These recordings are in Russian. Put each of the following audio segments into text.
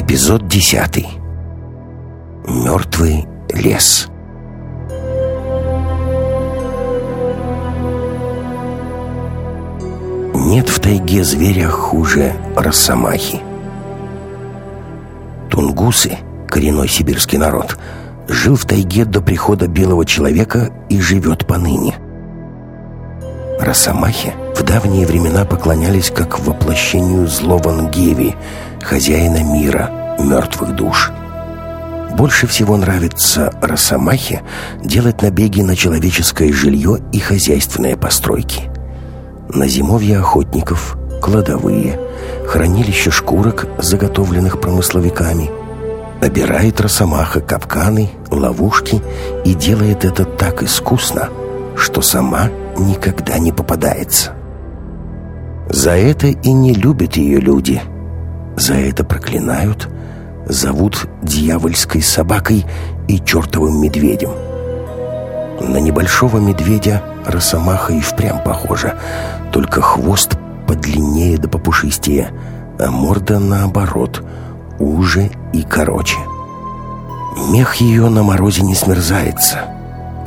Эпизод десятый. Мертвый лес. Нет в тайге зверя хуже росомахи. Тунгусы, коренной сибирский народ, жил в тайге до прихода белого человека и живет поныне. Росомахе в давние времена поклонялись как воплощению злого Нгеви, хозяина мира, мертвых душ. Больше всего нравится Росомахе делать набеги на человеческое жилье и хозяйственные постройки. На зимовье охотников, кладовые, хранилище шкурок, заготовленных промысловиками. Набирает Росомаха капканы, ловушки и делает это так искусно, что сама никогда не попадается. За это и не любят ее люди. За это проклинают, зовут дьявольской собакой и чертовым медведем. На небольшого медведя росомаха и впрямь похожа, только хвост подлиннее да попушистее, а морда наоборот, уже и короче. Мех ее на морозе не смерзается.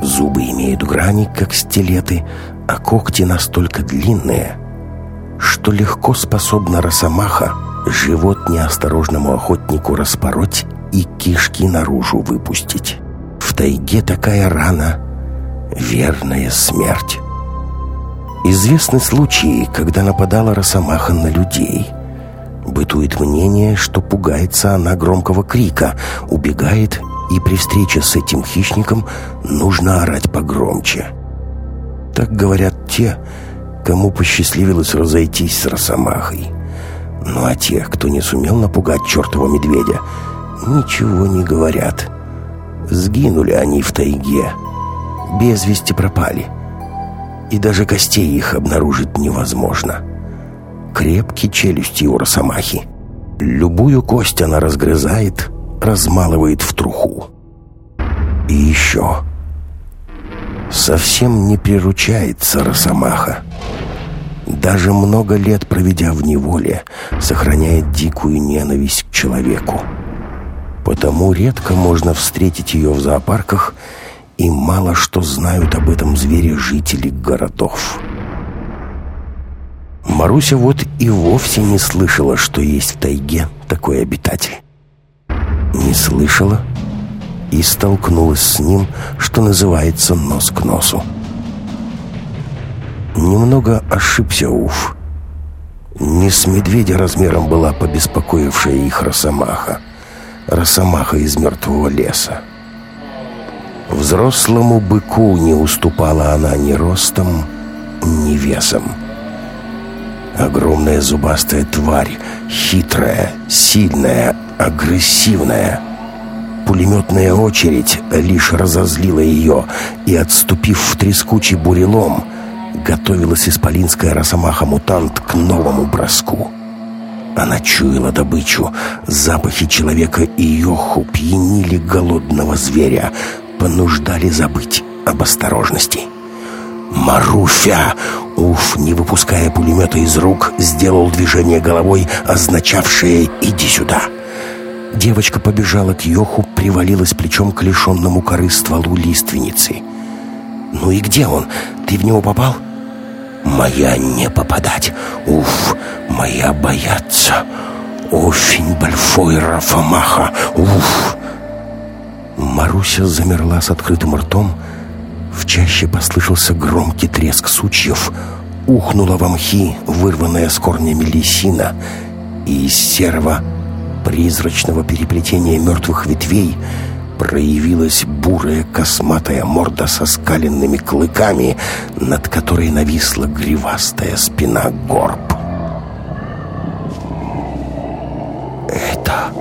Зубы имеют грани, как стилеты, а когти настолько длинные — что легко способна росомаха живот неосторожному охотнику распороть и кишки наружу выпустить. В тайге такая рана — верная смерть. Известны случаи, когда нападала росомаха на людей. Бытует мнение, что пугается она громкого крика, убегает, и при встрече с этим хищником нужно орать погромче. Так говорят те, кому посчастливилось разойтись с Росомахой. Ну а тех, кто не сумел напугать чертова медведя, ничего не говорят. Сгинули они в тайге, без вести пропали. И даже костей их обнаружить невозможно. Крепкие челюсти у Росомахи. Любую кость она разгрызает, размалывает в труху. И еще совсем не приручается росомаха. Даже много лет проведя в неволе, сохраняет дикую ненависть к человеку. Потому редко можно встретить ее в зоопарках, и мало что знают об этом звере жители городов. Маруся вот и вовсе не слышала, что есть в тайге такой обитатель. Не слышала и столкнулась с ним, что называется, нос к носу. Немного ошибся Уф. Не с медведя размером была побеспокоившая их росомаха. Росомаха из мертвого леса. Взрослому быку не уступала она ни ростом, ни весом. Огромная зубастая тварь, хитрая, сильная, агрессивная — Пулеметная очередь лишь разозлила ее, и, отступив в трескучий бурелом, готовилась исполинская росомаха-мутант к новому броску. Она чуяла добычу, запахи человека и Йоху пьянили голодного зверя, понуждали забыть об осторожности. «Маруфя!» Уф, не выпуская пулемета из рук, сделал движение головой, означавшее «иди сюда». Девочка побежала к Йоху, привалилась плечом к лишенному коры стволу лиственницы. «Ну и где он? Ты в него попал?» «Моя не попадать! Уф! Моя бояться! Офень большой Рафамаха! Уф!» Маруся замерла с открытым ртом. В чаще послышался громкий треск сучьев. Ухнула в мхи, вырванная с корнями лисина, и из серого призрачного переплетения мертвых ветвей проявилась бурая косматая морда со скаленными клыками, над которой нависла гривастая спина горб. «Это...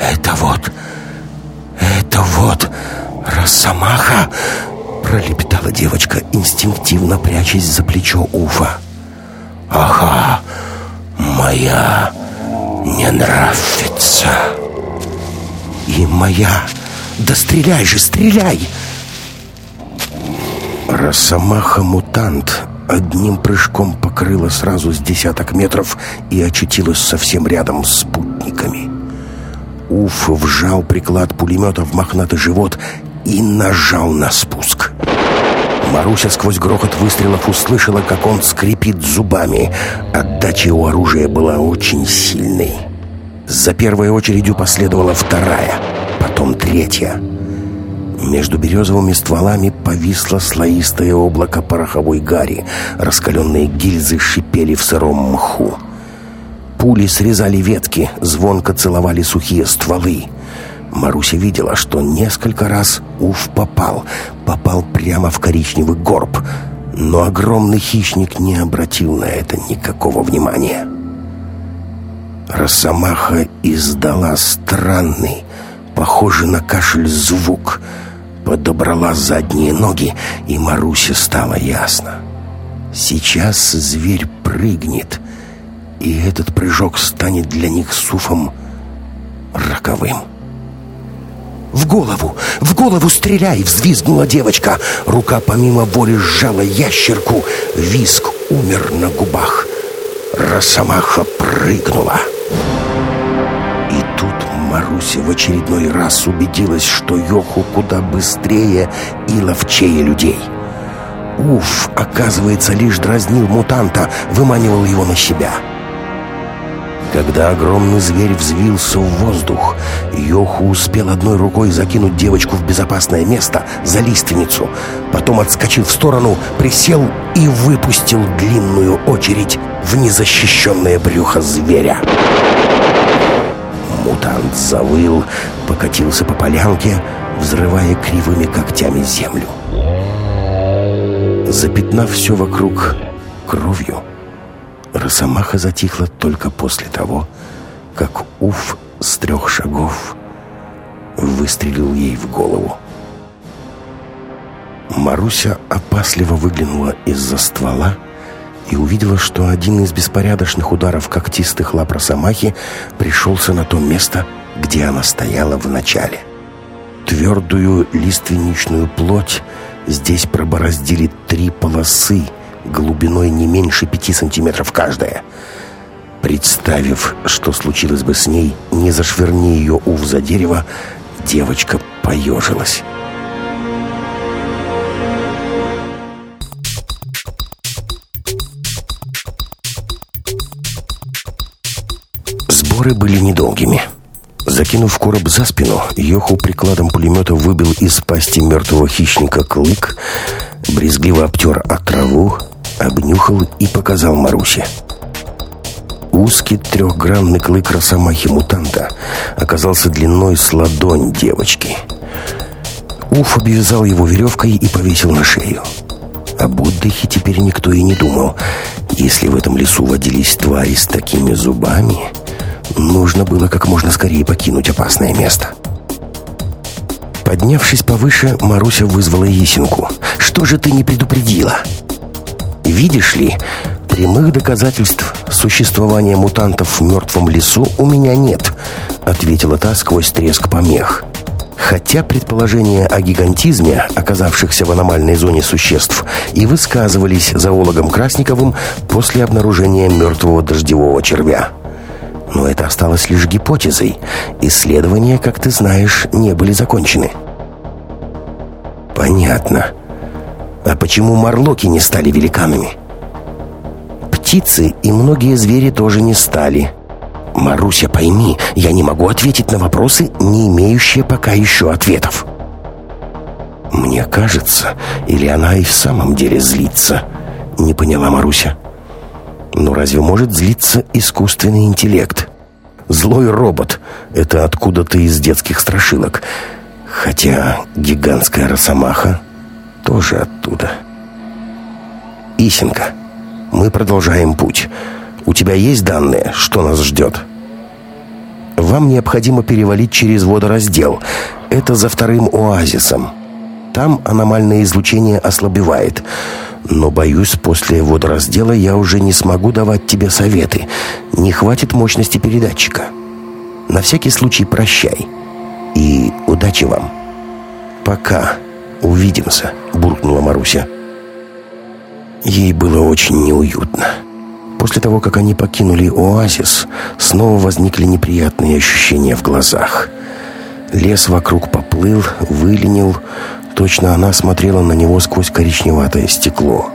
это вот... это вот... Росомаха!» пролепетала девочка, инстинктивно прячась за плечо Уфа. «Ага, моя не нравится. И моя... Да стреляй же, стреляй! Росомаха-мутант одним прыжком покрыла сразу с десяток метров и очутилась совсем рядом с спутниками. Уф вжал приклад пулемета в мохнатый живот и нажал на спуск. Маруся сквозь грохот выстрелов услышала, как он скрипит зубами. Отдача у оружия была очень сильной. За первой очередью последовала вторая, потом третья. Между березовыми стволами повисло слоистое облако пороховой гари. Раскаленные гильзы шипели в сыром мху. Пули срезали ветки, звонко целовали сухие стволы. Маруся видела, что несколько раз Уф попал, попал прямо в коричневый горб, но огромный хищник не обратил на это никакого внимания. Росомаха издала странный, похожий на кашель звук, подобрала задние ноги, и Марусе стало ясно. Сейчас зверь прыгнет, и этот прыжок станет для них с Уфом роковым. «В голову! В голову стреляй!» — взвизгнула девочка. Рука помимо воли сжала ящерку. Виск умер на губах. Росомаха прыгнула. И тут Маруся в очередной раз убедилась, что Йоху куда быстрее и ловчее людей. Уф, оказывается, лишь дразнил мутанта, выманивал его на себя. — когда огромный зверь взвился в воздух, Йоху успел одной рукой закинуть девочку в безопасное место за лиственницу, потом отскочил в сторону, присел и выпустил длинную очередь в незащищенное брюхо зверя. Мутант завыл, покатился по полянке, взрывая кривыми когтями землю. Запятнав все вокруг кровью, Росомаха затихла только после того, как Уф с трех шагов выстрелил ей в голову. Маруся опасливо выглянула из-за ствола и увидела, что один из беспорядочных ударов когтистых лап Росомахи пришелся на то место, где она стояла в начале. Твердую лиственничную плоть здесь пробороздили три полосы — глубиной не меньше пяти сантиметров каждая. Представив, что случилось бы с ней, не зашвырни ее ув за дерево, девочка поежилась. Сборы были недолгими. Закинув короб за спину, Йоху прикладом пулемета выбил из пасти мертвого хищника клык, брезгливо обтер от траву, обнюхал и показал Марусе. Узкий трехгранный клык росомахи-мутанта оказался длиной с ладонь девочки. Уф обвязал его веревкой и повесил на шею. Об отдыхе теперь никто и не думал. Если в этом лесу водились твари с такими зубами, нужно было как можно скорее покинуть опасное место. Поднявшись повыше, Маруся вызвала Есенку. «Что же ты не предупредила?» Видишь ли, прямых доказательств существования мутантов в мертвом лесу у меня нет, ответила та сквозь треск помех. Хотя предположения о гигантизме, оказавшихся в аномальной зоне существ, и высказывались зоологом Красниковым после обнаружения мертвого дождевого червя. Но это осталось лишь гипотезой. Исследования, как ты знаешь, не были закончены. Понятно. А почему морлоки не стали великанами? Птицы и многие звери тоже не стали. Маруся, пойми, я не могу ответить на вопросы, не имеющие пока еще ответов. Мне кажется, или она и в самом деле злится, не поняла Маруся. Но разве может злиться искусственный интеллект? Злой робот — это откуда-то из детских страшилок. Хотя гигантская росомаха тоже оттуда. Исенка, мы продолжаем путь. У тебя есть данные, что нас ждет? Вам необходимо перевалить через водораздел. Это за вторым оазисом. Там аномальное излучение ослабевает. Но, боюсь, после водораздела я уже не смогу давать тебе советы. Не хватит мощности передатчика. На всякий случай прощай. И удачи вам. Пока. «Увидимся», — буркнула Маруся. Ей было очень неуютно. После того, как они покинули оазис, снова возникли неприятные ощущения в глазах. Лес вокруг поплыл, выленил. Точно она смотрела на него сквозь коричневатое стекло.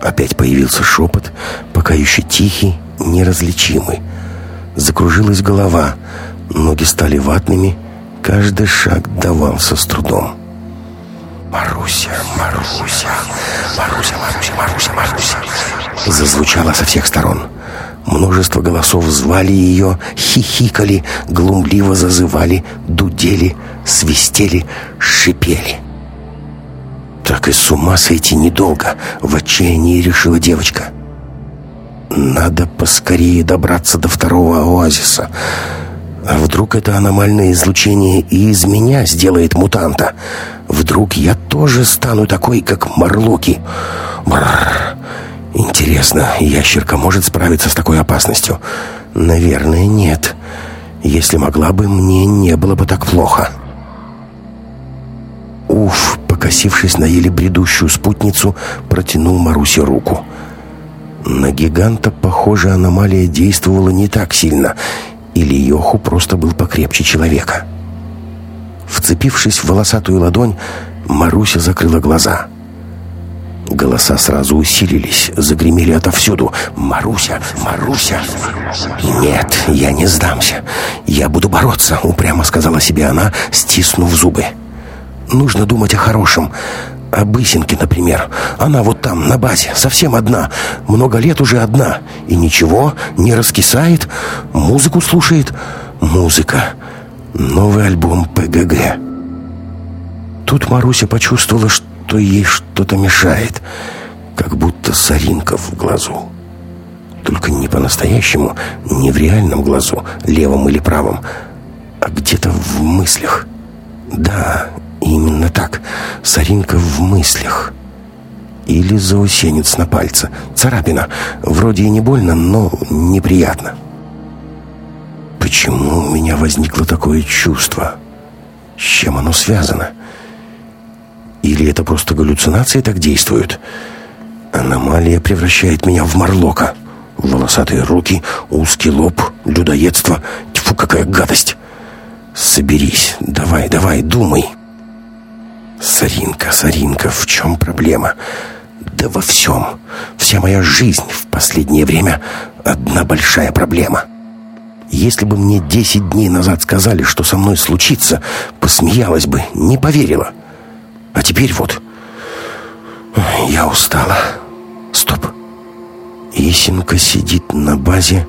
Опять появился шепот, пока еще тихий, неразличимый. Закружилась голова, ноги стали ватными, каждый шаг давался с трудом. «Маруся, Маруся, Маруся, Маруся, Маруся, Маруся!» Зазвучало со всех сторон. Множество голосов звали ее, хихикали, глумливо зазывали, дудели, свистели, шипели. Так и с ума сойти недолго, в отчаянии решила девочка. Надо поскорее добраться до второго оазиса. А вдруг это аномальное излучение и из меня сделает мутанта? Вдруг я тоже стану такой, как Марлоки? Бррр. Интересно, ящерка может справиться с такой опасностью? Наверное, нет. Если могла бы, мне не было бы так плохо. Уф, покосившись на еле бредущую спутницу, протянул Марусе руку. На гиганта, похоже, аномалия действовала не так сильно, или Йоху просто был покрепче человека. Вцепившись в волосатую ладонь, Маруся закрыла глаза. Голоса сразу усилились, загремели отовсюду. «Маруся! Маруся!» «Нет, я не сдамся. Я буду бороться», — упрямо сказала себе она, стиснув зубы. «Нужно думать о хорошем. О Бысинке, например. Она вот там, на базе, совсем одна. Много лет уже одна. И ничего, не раскисает. Музыку слушает. Музыка. Новый альбом ПГГ. Тут Маруся почувствовала, что ей что-то мешает. Как будто соринка в глазу. Только не по-настоящему, не в реальном глазу, левом или правом, а где-то в мыслях. Да, Именно так. Соринка в мыслях. Или заусенец на пальце. Царапина. Вроде и не больно, но неприятно. Почему у меня возникло такое чувство? С чем оно связано? Или это просто галлюцинации так действуют? Аномалия превращает меня в морлока. Волосатые руки, узкий лоб, людоедство. Тьфу, какая гадость! Соберись, давай, давай, думай. «Саринка, Саринка, в чем проблема?» «Да во всем. Вся моя жизнь в последнее время — одна большая проблема. Если бы мне десять дней назад сказали, что со мной случится, посмеялась бы, не поверила. Теперь вот... Я устала. Стоп. Исенка сидит на базе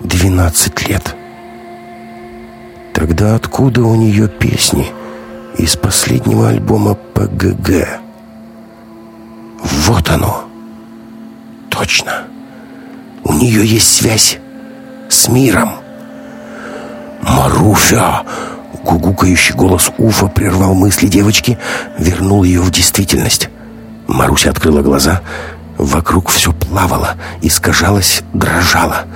двенадцать лет. Тогда откуда у нее песни?» из последнего альбома ПГГ. Вот оно. Точно. У нее есть связь с миром. «Маруфя!» Гугукающий голос Уфа прервал мысли девочки, вернул ее в действительность. Маруся открыла глаза. Вокруг все плавало, искажалось, дрожало.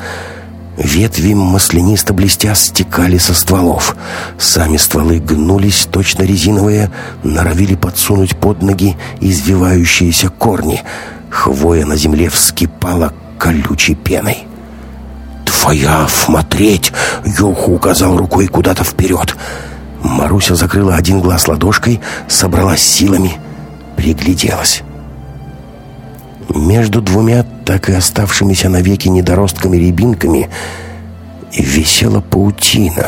Ветви маслянисто блестя стекали со стволов. Сами стволы гнулись, точно резиновые, норовили подсунуть под ноги извивающиеся корни. Хвоя на земле вскипала колючей пеной. «Твоя смотреть!» — Йоху указал рукой куда-то вперед. Маруся закрыла один глаз ладошкой, собралась силами, пригляделась. Между двумя так и оставшимися навеки недоростками-рябинками висела паутина.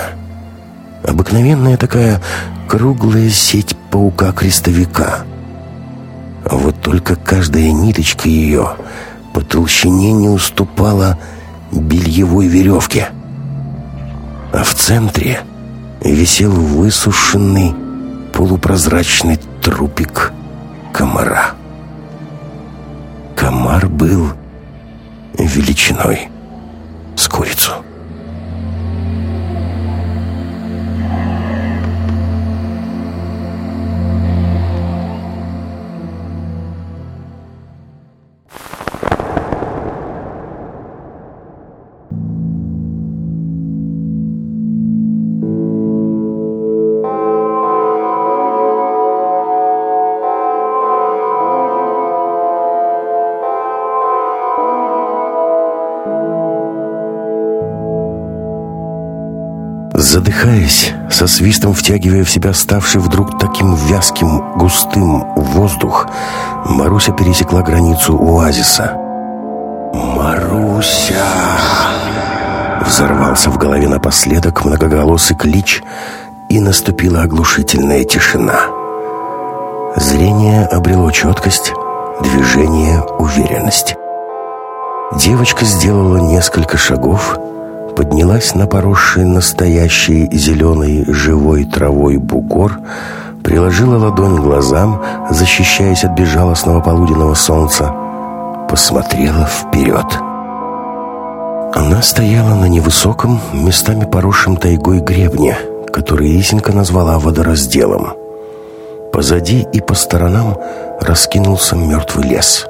Обыкновенная такая круглая сеть паука-крестовика. Вот только каждая ниточка ее по толщине не уступала бельевой веревке. А в центре висел высушенный полупрозрачный трупик комара. Комар был величиной с курицу. Задыхаясь, со свистом втягивая в себя ставший вдруг таким вязким, густым воздух, Маруся пересекла границу оазиса. «Маруся!» Взорвался в голове напоследок многоголосый клич, и наступила оглушительная тишина. Зрение обрело четкость, движение — уверенность. Девочка сделала несколько шагов — поднялась на поросший настоящей зеленой живой травой бугор, приложила ладонь к глазам, защищаясь от безжалостного полуденного солнца, посмотрела вперед. Она стояла на невысоком, местами поросшем тайгой гребне, который Исенька назвала водоразделом. Позади и по сторонам раскинулся мертвый лес.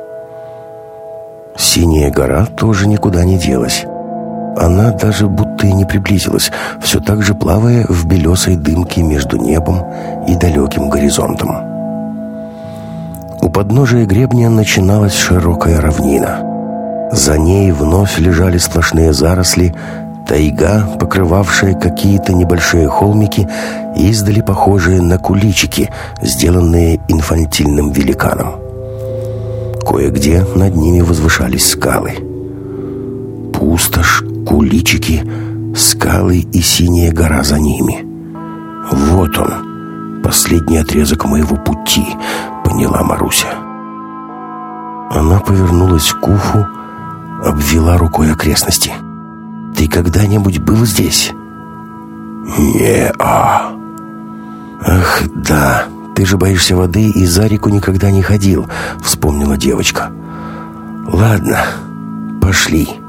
Синяя гора тоже никуда не делась. Она даже будто и не приблизилась, все так же плавая в белесой дымке между небом и далеким горизонтом. У подножия гребня начиналась широкая равнина. За ней вновь лежали сплошные заросли, тайга, покрывавшая какие-то небольшие холмики, издали похожие на куличики, сделанные инфантильным великаном. Кое-где над ними возвышались скалы. Пустошь куличики, скалы и синяя гора за ними. Вот он, последний отрезок моего пути, поняла Маруся. Она повернулась к Уфу, обвела рукой окрестности. «Ты когда-нибудь был здесь?» «Не-а». «Ах, да, ты же боишься воды и за реку никогда не ходил», — вспомнила девочка. «Ладно, пошли».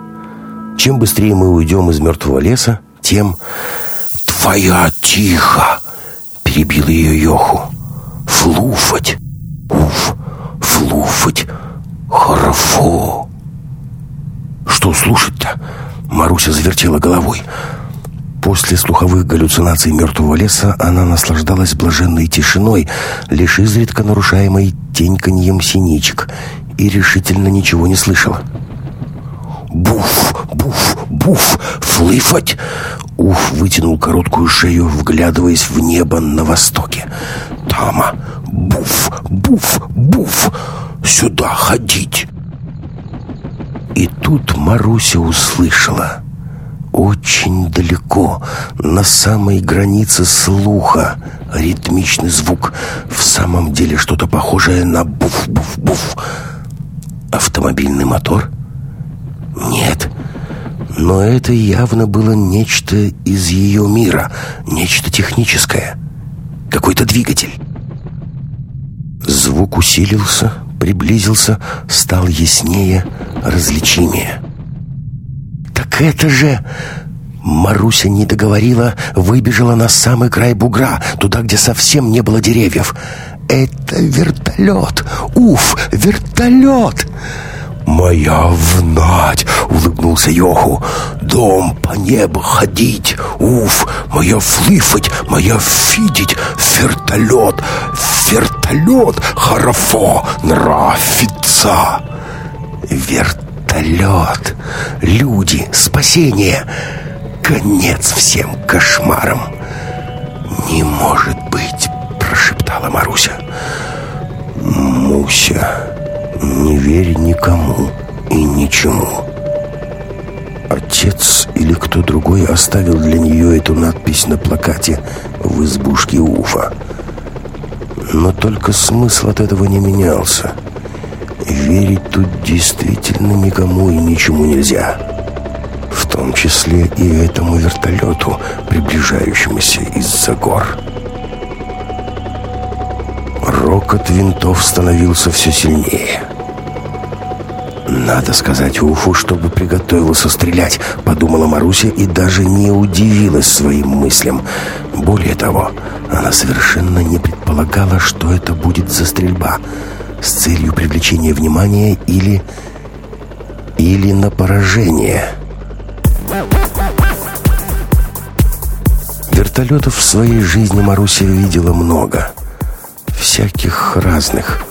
Чем быстрее мы уйдем из мертвого леса, тем... «Твоя тихо!» — перебил ее Йоху. «Флуфать! Уф! Флуфать! Хорошо!» «Что слушать-то?» — Маруся завертела головой. После слуховых галлюцинаций мертвого леса она наслаждалась блаженной тишиной, лишь изредка нарушаемой теньканьем синичек, и решительно ничего не слышала. Буф, буф, буф, флыфать. Уф вытянул короткую шею, вглядываясь в небо на востоке. Тама, буф, буф, буф, сюда ходить. И тут Маруся услышала очень далеко, на самой границе слуха, ритмичный звук, в самом деле что-то похожее на буф-буф-буф. Автомобильный мотор — нет, но это явно было нечто из ее мира, нечто техническое, какой-то двигатель. Звук усилился, приблизился, стал яснее, различимее. «Так это же...» Маруся не договорила, выбежала на самый край бугра, туда, где совсем не было деревьев. «Это вертолет! Уф, вертолет!» «Моя внать!» — улыбнулся Йоху. «Дом по небу ходить! Уф! Моя флыфать! Моя фидить! Вертолет! Вертолет! Харафо! Нравится!» «Вертолет! Люди! Спасение! Конец всем кошмарам!» «Не может быть!» — прошептала Маруся. «Муся!» Не верь никому и ничему. Отец или кто другой оставил для нее эту надпись на плакате в избушке Уфа. Но только смысл от этого не менялся. Верить тут действительно никому и ничему нельзя. В том числе и этому вертолету, приближающемуся из-за гор. Рокот винтов становился все сильнее. «Надо сказать Уфу, чтобы приготовился стрелять», — подумала Маруся и даже не удивилась своим мыслям. Более того, она совершенно не предполагала, что это будет за стрельба с целью привлечения внимания или... или на поражение. Вертолетов в своей жизни Маруся видела много. Всяких разных.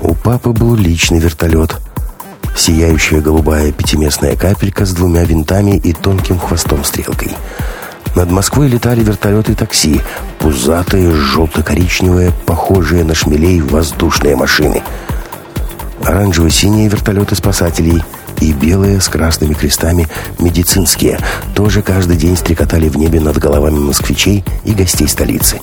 У папы был личный вертолет — сияющая голубая пятиместная капелька с двумя винтами и тонким хвостом-стрелкой. Над Москвой летали вертолеты такси, пузатые, желто-коричневые, похожие на шмелей воздушные машины. Оранжево-синие вертолеты спасателей и белые с красными крестами медицинские тоже каждый день стрекотали в небе над головами москвичей и гостей столицы.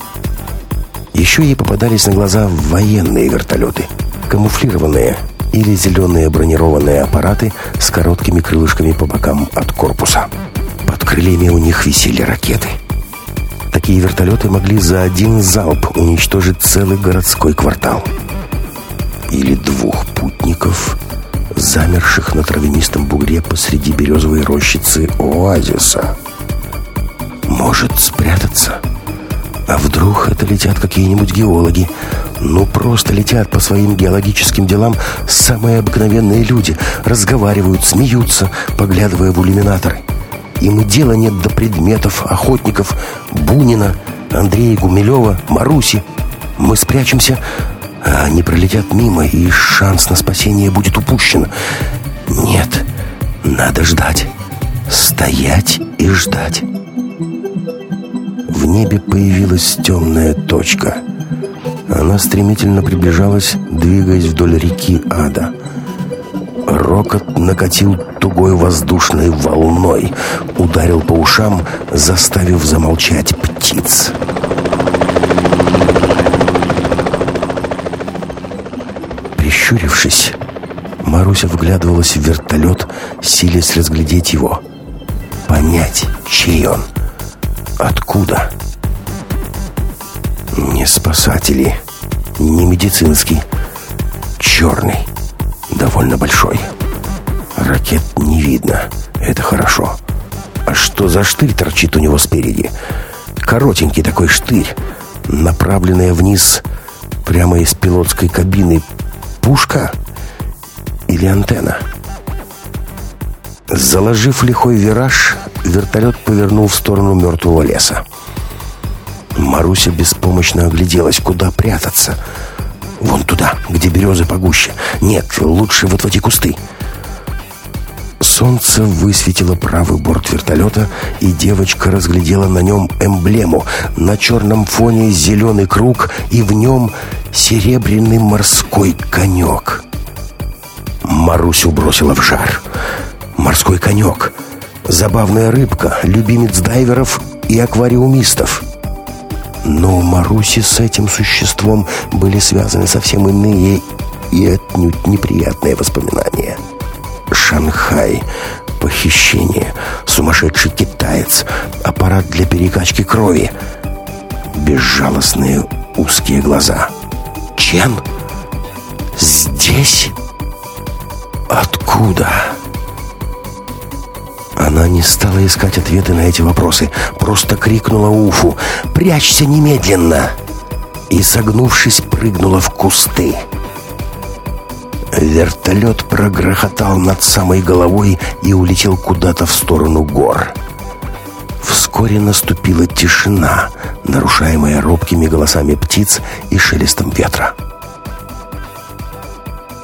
Еще ей попадались на глаза военные вертолеты, камуфлированные или зеленые бронированные аппараты с короткими крылышками по бокам от корпуса. Под крыльями у них висели ракеты. Такие вертолеты могли за один залп уничтожить целый городской квартал. Или двух путников, замерших на травянистом бугре посреди березовой рощицы оазиса. Может спрятаться? А вдруг это летят какие-нибудь геологи? Ну, просто летят по своим геологическим делам самые обыкновенные люди, разговаривают, смеются, поглядывая в иллюминаторы. Им и дела нет до предметов, охотников, Бунина, Андрея Гумилева, Маруси. Мы спрячемся, а они пролетят мимо, и шанс на спасение будет упущен. Нет, надо ждать. Стоять и ждать. В небе появилась темная точка. Она стремительно приближалась, двигаясь вдоль реки Ада. Рокот накатил тугой воздушной волной, ударил по ушам, заставив замолчать птиц. Прищурившись, Маруся вглядывалась в вертолет, силясь разглядеть его. Понять, чей он — Откуда? Не спасатели, не медицинский. Черный, довольно большой. Ракет не видно, это хорошо. А что за штырь торчит у него спереди? Коротенький такой штырь, направленная вниз прямо из пилотской кабины. Пушка или антенна? Заложив лихой вираж, вертолет повернул в сторону мертвого леса. Маруся беспомощно огляделась, куда прятаться. Вон туда, где березы погуще. Нет, лучше вот в эти кусты. Солнце высветило правый борт вертолета, и девочка разглядела на нем эмблему. На черном фоне зеленый круг, и в нем серебряный морской конек. Марусю бросила в жар. Морской конек. Забавная рыбка, любимец дайверов и аквариумистов. Но у Маруси с этим существом были связаны совсем иные и отнюдь неприятные воспоминания. Шанхай, похищение, сумасшедший китаец, аппарат для перекачки крови, безжалостные узкие глаза. Чен? Здесь? Откуда? Она не стала искать ответы на эти вопросы, просто крикнула Уфу «Прячься немедленно!» и, согнувшись, прыгнула в кусты. Вертолет прогрохотал над самой головой и улетел куда-то в сторону гор. Вскоре наступила тишина, нарушаемая робкими голосами птиц и шелестом ветра.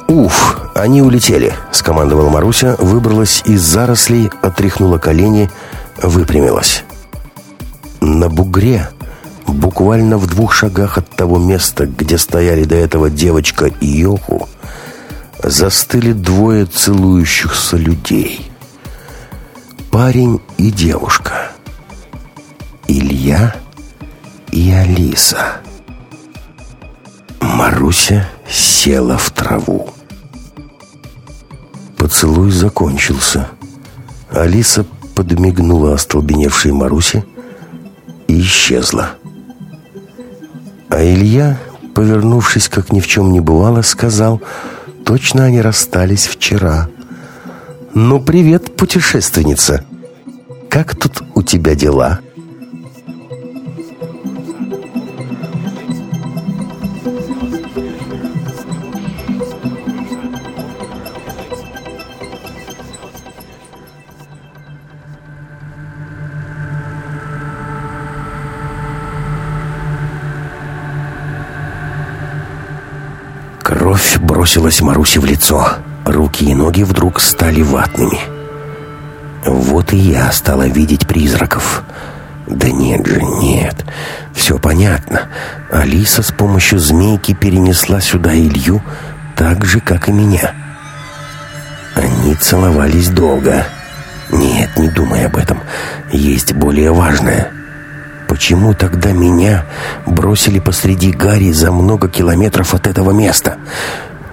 «Уф, они улетели», — скомандовала Маруся, выбралась из зарослей, отряхнула колени, выпрямилась. На бугре, буквально в двух шагах от того места, где стояли до этого девочка и Йоху, застыли двое целующихся людей. Парень и девушка. Илья и Алиса. Маруся села в траву. Поцелуй закончился. Алиса подмигнула остолбеневшей Марусе и исчезла. А Илья, повернувшись, как ни в чем не бывало, сказал, точно они расстались вчера. «Ну, привет, путешественница! Как тут у тебя дела?» Бросилась Марусе в лицо. Руки и ноги вдруг стали ватными. Вот и я стала видеть призраков. Да нет же, нет. Все понятно. Алиса с помощью змейки перенесла сюда Илью так же, как и меня. Они целовались долго. Нет, не думай об этом. Есть более важное. Почему тогда меня бросили посреди Гарри за много километров от этого места?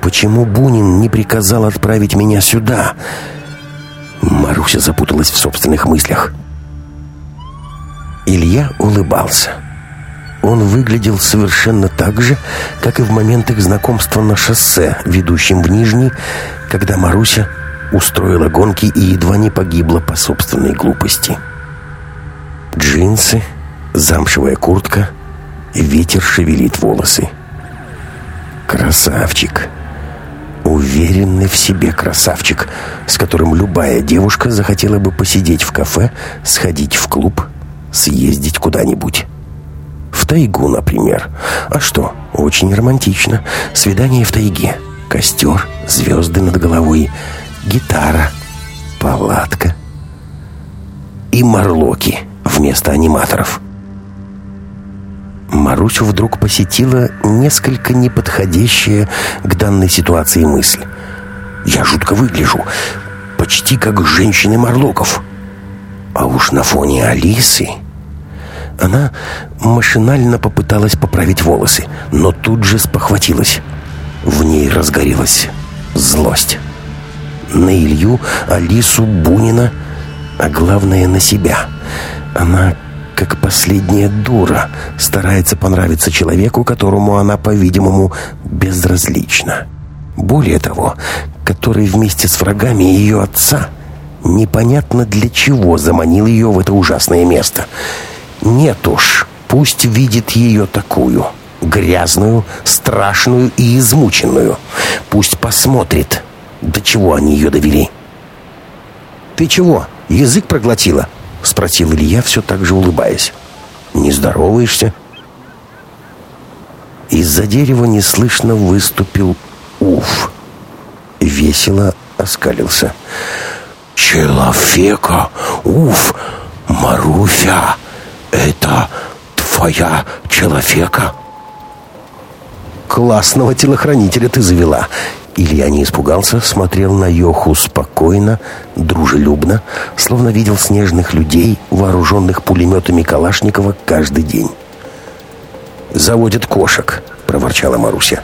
Почему Бунин не приказал отправить меня сюда? Маруся запуталась в собственных мыслях. Илья улыбался. Он выглядел совершенно так же, как и в момент их знакомства на шоссе, ведущем в Нижний, когда Маруся устроила гонки и едва не погибла по собственной глупости. Джинсы, замшевая куртка, ветер шевелит волосы. Красавчик. Уверенный в себе красавчик, с которым любая девушка захотела бы посидеть в кафе, сходить в клуб, съездить куда-нибудь. В тайгу, например. А что? Очень романтично. Свидание в тайге. Костер, звезды над головой, гитара, палатка и марлоки вместо аниматоров. Марусю вдруг посетила несколько неподходящая к данной ситуации мысль. «Я жутко выгляжу, почти как женщины Марлоков. А уж на фоне Алисы...» Она машинально попыталась поправить волосы, но тут же спохватилась. В ней разгорелась злость. На Илью, Алису, Бунина, а главное на себя. Она как последняя дура, старается понравиться человеку, которому она, по-видимому, безразлична. Более того, который вместе с врагами ее отца непонятно для чего заманил ее в это ужасное место. Нет уж, пусть видит ее такую, грязную, страшную и измученную. Пусть посмотрит, до чего они ее довели. «Ты чего, язык проглотила?» — спросил Илья, все так же улыбаясь. «Не здороваешься?» Из-за дерева неслышно выступил Уф. Весело оскалился. «Человека! Уф! Маруфя! Это твоя человека?» «Классного телохранителя ты завела!» Илья не испугался, смотрел на Йоху спокойно, дружелюбно, словно видел снежных людей, вооруженных пулеметами Калашникова каждый день. «Заводят кошек», — проворчала Маруся.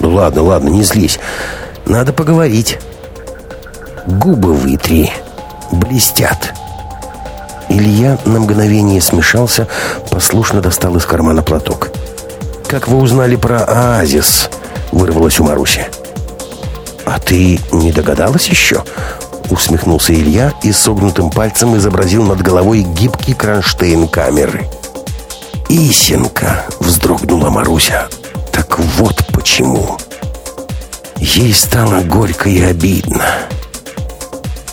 «Ну ладно, ладно, не злись. Надо поговорить». «Губы вытри. Блестят». Илья на мгновение смешался, послушно достал из кармана платок. «Как вы узнали про оазис?» — вырвалось у Маруси. «А ты не догадалась еще?» Усмехнулся Илья и согнутым пальцем изобразил над головой гибкий кронштейн камеры. «Исенка!» — вздрогнула Маруся. «Так вот почему!» Ей стало горько и обидно.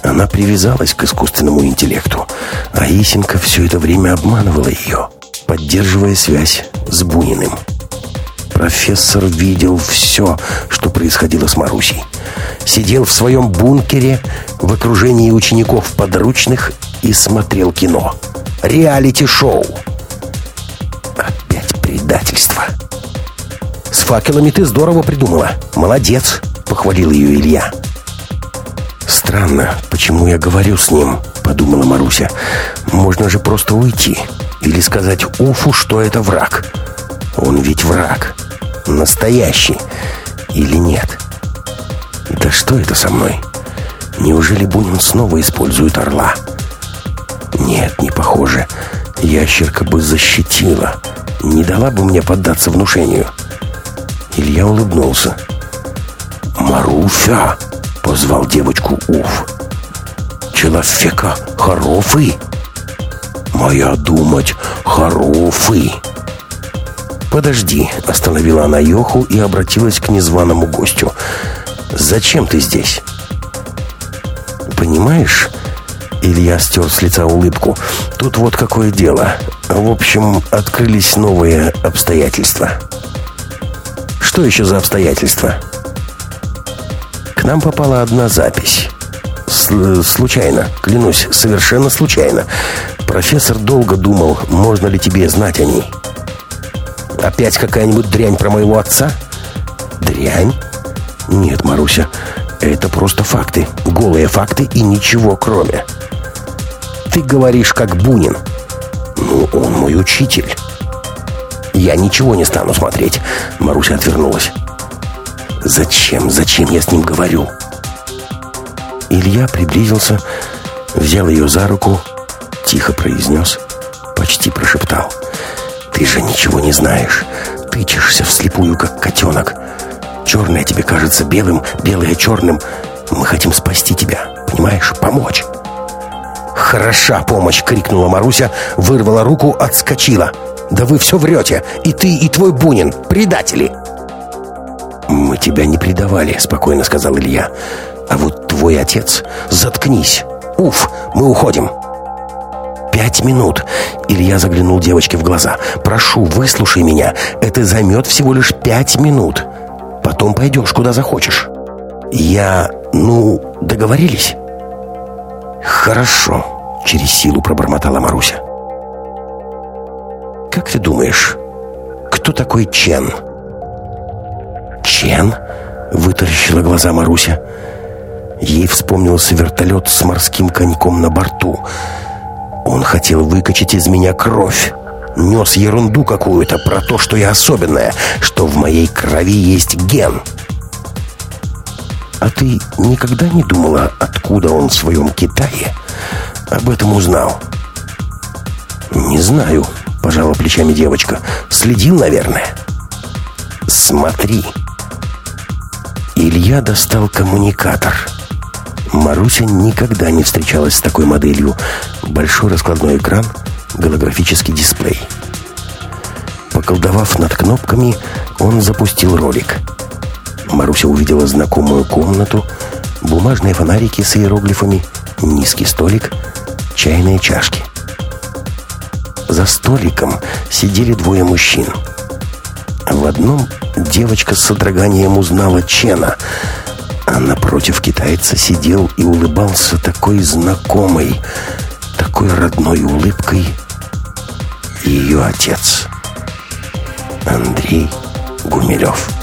Она привязалась к искусственному интеллекту, а Исенка все это время обманывала ее, поддерживая связь с Буниным. Профессор видел все, что происходило с Марусей. Сидел в своем бункере в окружении учеников подручных и смотрел кино. Реалити-шоу. Опять предательство. С факелами ты здорово придумала. Молодец, похвалил ее Илья. Странно, почему я говорю с ним, подумала Маруся. Можно же просто уйти. Или сказать Уфу, что это враг. Он ведь враг настоящий или нет. Да что это со мной? Неужели Бунин снова использует орла? Нет, не похоже. Ящерка бы защитила. Не дала бы мне поддаться внушению. Илья улыбнулся. «Маруфя!» — позвал девочку Уф. «Человека хорофы!» «Моя думать, хорофы!» «Подожди», — остановила она Йоху и обратилась к незваному гостю. «Зачем ты здесь?» «Понимаешь...» Илья стер с лица улыбку. «Тут вот какое дело. В общем, открылись новые обстоятельства». «Что еще за обстоятельства?» «К нам попала одна запись. С случайно, клянусь, совершенно случайно. Профессор долго думал, можно ли тебе знать о ней. Опять какая-нибудь дрянь про моего отца? Дрянь? Нет, Маруся, это просто факты. Голые факты и ничего кроме. Ты говоришь, как Бунин. Ну, он мой учитель. Я ничего не стану смотреть. Маруся отвернулась. Зачем, зачем я с ним говорю? Илья приблизился, взял ее за руку, тихо произнес, почти прошептал. «Ты же ничего не знаешь. Тычешься вслепую, как котенок. Черное тебе кажется белым, белое черным. Мы хотим спасти тебя, понимаешь, помочь». «Хороша помощь!» — крикнула Маруся, вырвала руку, отскочила. «Да вы все врете! И ты, и твой Бунин! Предатели!» «Мы тебя не предавали», — спокойно сказал Илья. «А вот твой отец... Заткнись! Уф, мы уходим!» «Пять минут!» Илья заглянул девочке в глаза. «Прошу, выслушай меня. Это займет всего лишь пять минут. Потом пойдешь, куда захочешь». «Я... ну, договорились?» «Хорошо», — через силу пробормотала Маруся. «Как ты думаешь, кто такой Чен?» «Чен?» — вытаращила глаза Маруся. Ей вспомнился вертолет с морским коньком на борту — он хотел выкачать из меня кровь. Нес ерунду какую-то про то, что я особенная, что в моей крови есть ген. А ты никогда не думала, откуда он в своем Китае об этом узнал? Не знаю, пожала плечами девочка. Следил, наверное. Смотри. Илья достал коммуникатор. Маруся никогда не встречалась с такой моделью. Большой раскладной экран, голографический дисплей. Поколдовав над кнопками, он запустил ролик. Маруся увидела знакомую комнату, бумажные фонарики с иероглифами, низкий столик, чайные чашки. За столиком сидели двое мужчин. В одном девочка с содроганием узнала Чена — а напротив китайца сидел и улыбался такой знакомой, такой родной улыбкой ее отец Андрей Гумилев.